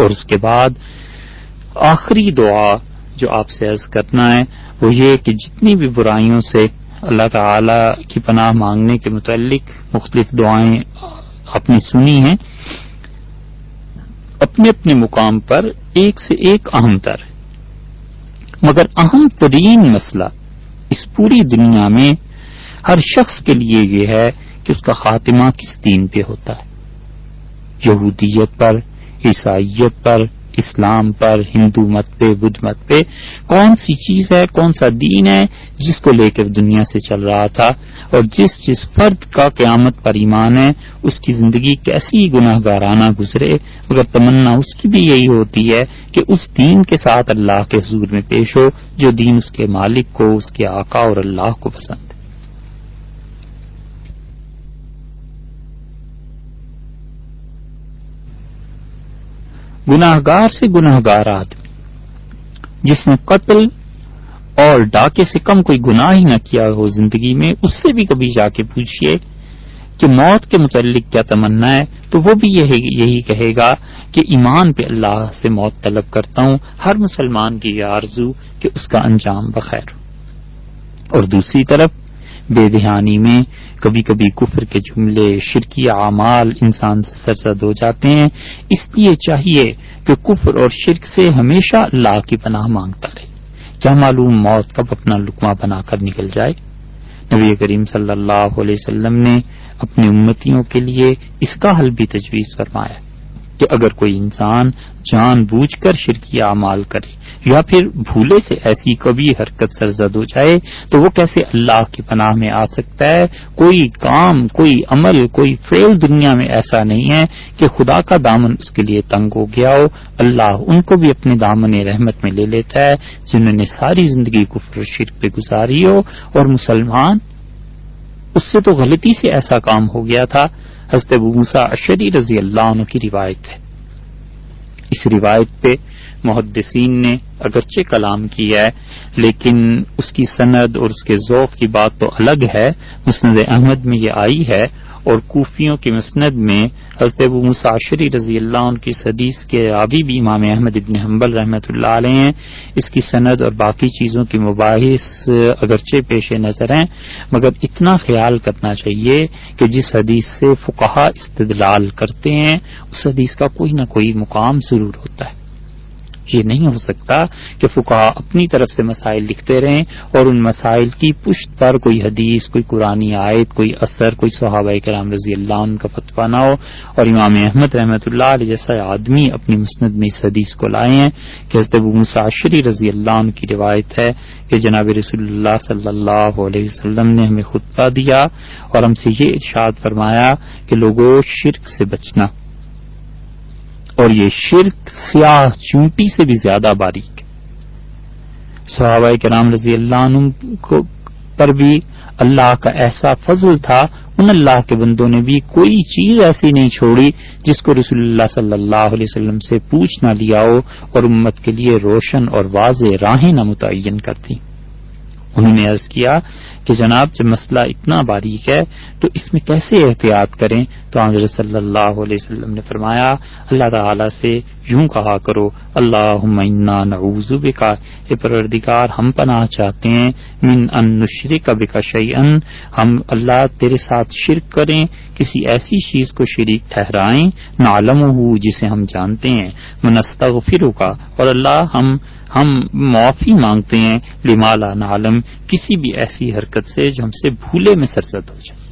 اور اس کے بعد آخری دعا جو آپ سے عرض کرنا ہے، وہ یہ کہ جتنی بھی برائیوں سے اللہ تعالی کی پناہ مانگنے کے متعلق مختلف دعائیں آپ نے سنی ہیں، اپنے اپنے مقام پر ایک سے ایک اہم تر۔ مگر اہم ترین مسئلہ اس پوری دنیا میں ہر شخص کے لیے یہ ہے کہ اس کا خاتمہ کس دین پہ ہوتا ہے۔ یہودیت پر عیسائیت پر، اسلام پر، ہندو مت پہ، بدھ مت پہ، کون سی چیز ہے، کون سا دین ہے جس کو لے کر دنیا سے چل رہا تھا اور جس جس فرد کا قیامت پر ایمان ہے، اس کی زندگی کیسی گناہ گارانہ گزرے؟ مگر تمنا اس کی بھی یہی ہوتی ہے کہ اس دین کے ساتھ اللہ کے حضور میں پیش ہو، جو دین اس کے مالک کو، اس کے آقا اور اللہ کو پسند ہے۔ گناہ گار سے گناہ گار آدمی۔ جس نے قتل اور ڈاکے سے کم کوئی گناہ ہی نہ کیا ہو زندگی میں، اس سے بھی کبھی جا کے پوچھیے کہ موت کے متعلق کیا تمنا ہے؟ تو وہ بھی یہی کہے گا کہ ایمان پہ اللہ سے موت طلب کرتا ہوں، ہر مسلمان کی یہ آرزو کہ اس کا انجام بخیر اور دوسری طرف بے دہانی میں کبھی کبھی کفر کے جملے، شرکی اعمال انسان سے سرزد ہو جاتے ہیں۔ اس لیے چاہیے کہ کفر اور شرک سے ہمیشہ اللہ کی پناہ مانگتا رہے۔ کیا معلوم موت کب اپنا لکما بنا کر نکل جائے؟ نبی کریم صلی اللہ علیہ وسلم نے اپنی امتیوں کے لیے اس کا حل بھی تجویز فرمایا۔ کہ اگر کوئی انسان جان بوجھ کر شرکی اعمال کرے یا پھر بھولے سے ایسی کبھی حرکت سرزد ہو جائے، تو وہ کیسے اللہ کی پناہ میں آ سکتا ہے؟ کوئی کام، کوئی عمل، کوئی فیل دنیا میں ایسا نہیں ہے کہ خدا کا دامن اس کے لیے تنگ ہو گیا ہو۔ اللہ ان کو بھی اپنے دامن رحمت میں لے لیتا ہے جنہوں نے ساری زندگی کفر شرک پہ گزاری ہو۔ اور مسلمان، اس سے تو غلطی سے ایسا کام ہو گیا تھا۔ حضرت موسا اشری رضی اللہ عنہ کی روایت ہے۔ اس روایت پہ محدثین نے اگرچہ کلام کیا ہے، لیکن اس کی سند اور اس کے ذوف کی بات تو الگ ہے۔ مسند احمد میں یہ آئی ہے۔ اور کوفیوں کی مسند میں حضرت ابو مساشری رضی اللہ عنہ کی حدیث کے آبی بھی امام احمد ابن حنبل رحمۃ اللہ علیہ ہیں۔ اس کی سند اور باقی چیزوں کی مباحث اگرچہ پیش نظر ہیں، مگر اتنا خیال کرنا چاہیے کہ جس حدیث سے فقہا استدلال کرتے ہیں، اس حدیث کا کوئی نہ کوئی مقام ضرور ہوتا ہے۔ یہ نہیں ہو سکتا کہ فکا اپنی طرف سے مسائل لکھتے رہیں اور ان مسائل کی پشت پر کوئی حدیث، کوئی قرآن آیت، کوئی اثر، کوئی صحابہ کرام رضی اللہ عنہ کا فتوا نہ ہو اور امام احمد رحمۃ اللہ علیہ جیسا آدمی اپنی مسند میں اس حدیث کو لائے ہیں کہ حضرت مساشری رضی اللہ عنہ کی روایت ہے کہ جناب رسول اللہ صلی اللہ علیہ وسلم نے ہمیں خطبہ دیا اور ہم سے یہ ارشاد فرمایا کہ لوگوں شرک سے بچنا۔ اور یہ شرک سیاہ چونٹی سے بھی زیادہ باریک صحابہ کے رام رضی اللہ عنہ کو پر بھی اللہ کا ایسا فضل تھا، ان اللہ کے بندوں نے بھی کوئی چیز ایسی نہیں چھوڑی جس کو رسول اللہ صلی اللہ علیہ وسلم سے پوچھ نہ لیا ہو اور امت کے لیے روشن اور واضح راہیں نہ متعین کرتی انہوں نے عرض کیا کہ جناب جب مسئلہ اتنا باریک ہے تو اس میں کیسے احتیاط کریں؟ تو حضرت صلی اللہ علیہ وسلم نے فرمایا، اللہ تعالی سے یوں کہا کرو اللہ نعوذ کا اے پروردگار، ہم پناہ چاہتے ہیں، من ان نشرک بک شیئن۔ ہم اللہ تیرے ساتھ شرک کریں، کسی ایسی چیز کو شریک ٹھہرائیں نعلم ہو جسے ہم جانتے ہیں۔ منستغفر کا اور اللہ، ہم ہم معافی مانگتے ہیں لمالا نالم کسی بھی ایسی حرکت سے جو ہم سے بھولے میں سرزد ہو جائے۔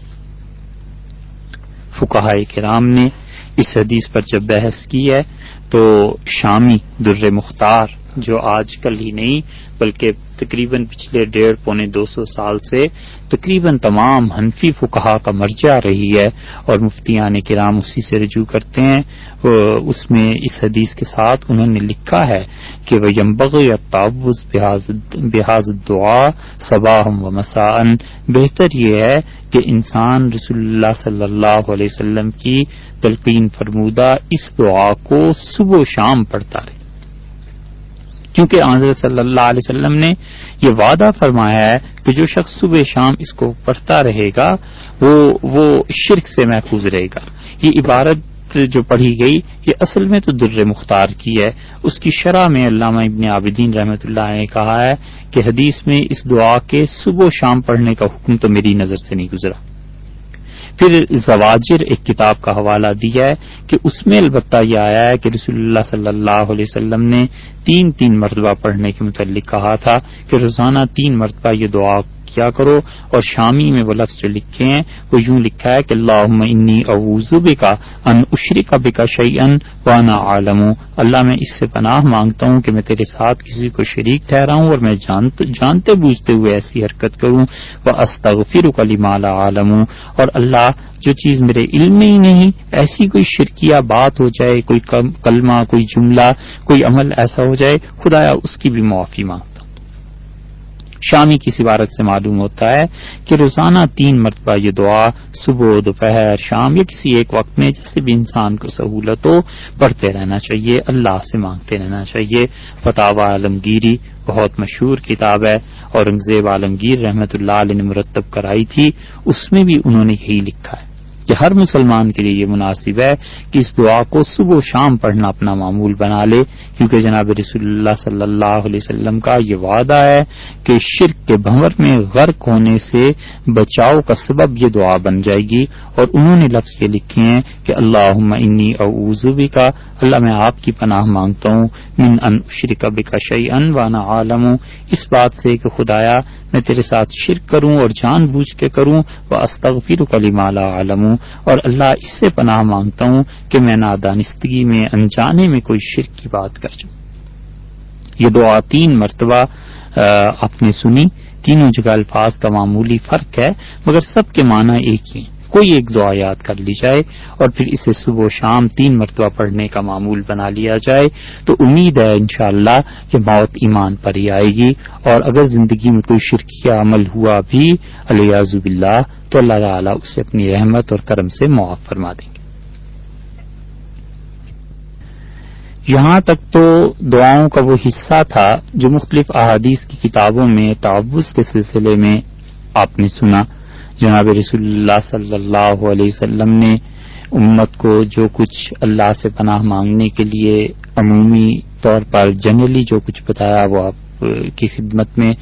فکہ کرام نے اس حدیث پر جب بحث کی ہے تو شامی در مختار جو آج کل ہی نہیں، بلکہ تقریباً پچھلے ڈیڑھ پونے دو سو سال سے تقریباً تمام حنفی فکہ کا مرجع رہی ہے اور مفتیان کرام اسی سے رجوع کرتے ہیں۔ اس میں اس حدیث کے ساتھ انہوں نے لکھا ہے کہ وہ یمبغ یا تعوض بحاظ دعا صباح و مساً بہتر یہ ہے کہ انسان رسول اللہ صلی اللہ علیہ وسلم کی تلقین فرمودہ اس دعا کو صبح و شام پڑھتا رہے۔ کیونکہ حضرت صلی اللہ علیہ وسلم نے یہ وعدہ فرمایا ہے کہ جو شخص صبح شام اس کو پڑھتا رہے گا، وہ وہ شرک سے محفوظ رہے گا۔ یہ عبارت جو پڑھی گئی، یہ اصل میں تو در مختار کی ہے۔ اس کی شرح میں علامہ ابن عابدین رحمۃ اللہ نے کہا ہے کہ حدیث میں اس دعا کے صبح و شام پڑھنے کا حکم تو میری نظر سے نہیں گزرا۔ پھر زواجر ایک کتاب کا حوالہ دیا ہے کہ اس میں البتہ یہ آیا ہے کہ رسول اللہ صلی اللہ علیہ وسلم نے تین تین مرتبہ پڑھنے کے متعلق کہا تھا کہ روزانہ تین مرتبہ یہ دعا کیا کرو اور شامی میں وہ لفظ جو لکھے ہیں، وہ یوں لکھا ہے کہ اللہ انی اوزب کا ان اشری کا بکا شعی ان وانا عالم۔ اللہ میں اس سے پناہ مانگتا ہوں کہ میں تیرے ساتھ کسی کو شریک ٹھہراؤں اور میں جانتے بوجھتے ہوئے ایسی حرکت کروں۔ وہ استغفر کلی مالا عالم۔ اور اللہ، جو چیز میرے علم میں ہی نہیں، ایسی کوئی شرکیہ بات ہو جائے، کوئی کلمہ، کوئی جملہ، کوئی عمل ایسا ہو جائے، خدایا اس کی بھی معافی مانگ۔ شامی کی سبارت سے معلوم ہوتا ہے کہ روزانہ تین مرتبہ یہ دعا صبح، دوپہر، شام یا کسی ایک وقت میں جیسے بھی انسان کو سہولت ہو پڑھتے رہنا چاہیے، اللہ سے مانگتے رہنا چاہیے۔ فتح عالمگیری بہت مشہور کتاب ہے، اورنگزیب عالمگیر رحمت اللہ علیہ نے مرتب کرائی تھی، اس میں بھی انہوں نے یہی لکھا ہے۔ کہ ہر مسلمان کے لیے یہ مناسب ہے کہ اس دعا کو صبح و شام پڑھنا اپنا معمول بنا لے، کیونکہ جناب رسول اللہ صلی اللہ علیہ وسلم کا یہ وعدہ ہے کہ شرک کے بھنور میں غرق ہونے سے بچاؤ کا سبب یہ دعا بن جائے گی۔ اور انہوں نے لفظ یہ لکھے ہیں کہ اللہ انی اوزبی کا اللہ میں آپ کی پناہ مانگتا ہوں، من ان شرک بکا شعی ان وانا عالم۔ اس بات سے کہ خدایا، میں تیرے ساتھ شرک کروں اور جان بوجھ کے کروں وہ استغفر کلی مالا ہوں اور اللہ اس سے پناہ مانگتا ہوں کہ میں نادانستگی میں، انجانے میں کوئی شرک کی بات کر جاؤں۔ یہ دعا تین مرتبہ آپ نے سنی، تینوں جگہ الفاظ کا معمولی فرق ہے، مگر سب کے معنی ایک ہی ہیں۔ کوئی ایک دعا یاد کر لی جائے اور پھر اسے صبح و شام تین مرتبہ پڑھنے کا معمول بنا لیا جائے، تو امید ہے انشاءاللہ کہ موت ایمان پر ہی آئے گی اور اگر زندگی میں کوئی شرکی عمل ہوا بھی علیہب اللہ تو اللہ تعالیٰ اسے اپنی رحمت اور کرم سے معاف فرما دیں گے۔ یہاں تک تو دعاؤں کا وہ حصہ تھا جو مختلف احادیث کی کتابوں میں تعوض کے سلسلے میں آپ نے سنا۔ جناب رسول اللہ صلی اللہ علیہ وسلم نے امت کو جو کچھ اللہ سے پناہ مانگنے کے لیے عمومی طور پر جنرلی جو کچھ بتایا وہ آپ کی خدمت میں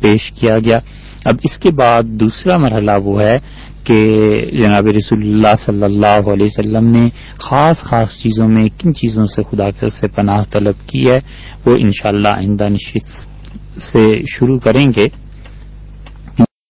پیش کیا گیا۔ اب اس کے بعد دوسرا مرحلہ وہ ہے کہ جناب رسول اللہ صلی اللہ علیہ وسلم نے خاص خاص چیزوں میں کن چیزوں سے خدا سے پناہ طلب کی ہے، وہ انشاءاللہ اللہ آئندہ نشست سے شروع کریں گے۔